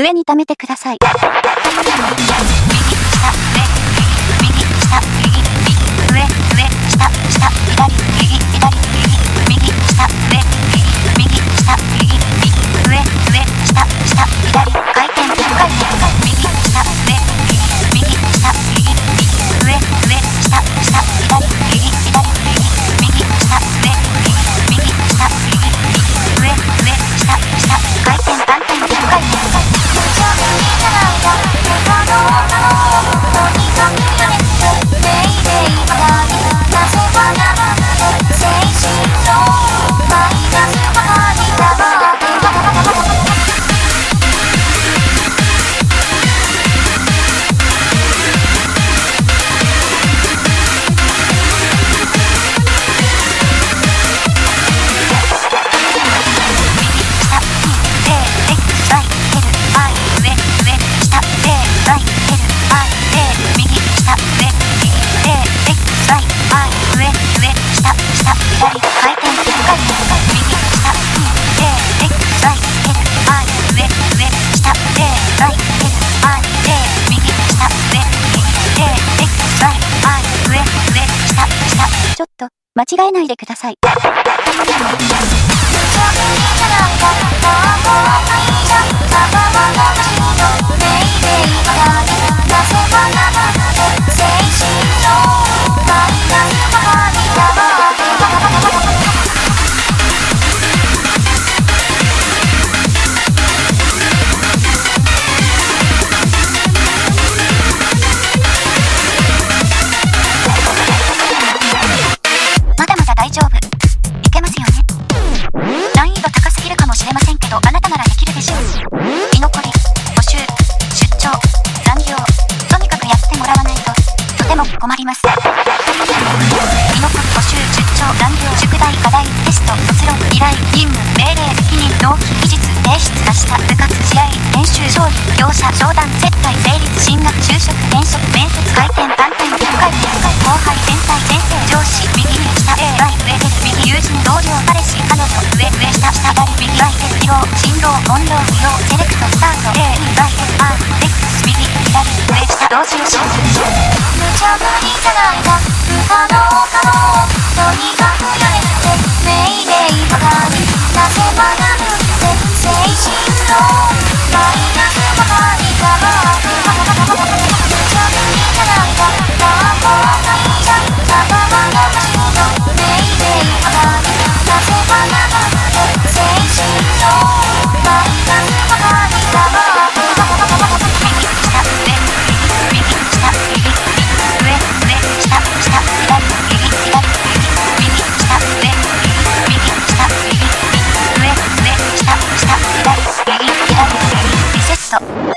上に貯めてください。ちょっと、間違えないでください。依頼、任務、命令、責任、納期、期日、提出、出した、部活、試合、練習、勝利、業者、商談、接待、成立、進学、就職、転職、面接、回転、単点、1回転、後輩、先輩、先生、上司、右に下、A、ライ、上で、右、友人、同僚、彼氏、彼女、上、上、下、下、左、右、ライ、です、疲労、進労、音量、不要、セレクト、スタート、A、ライ、です、R、X、右、左、上、下、同時をし無茶ぶりじゃないか、不可能可能、した。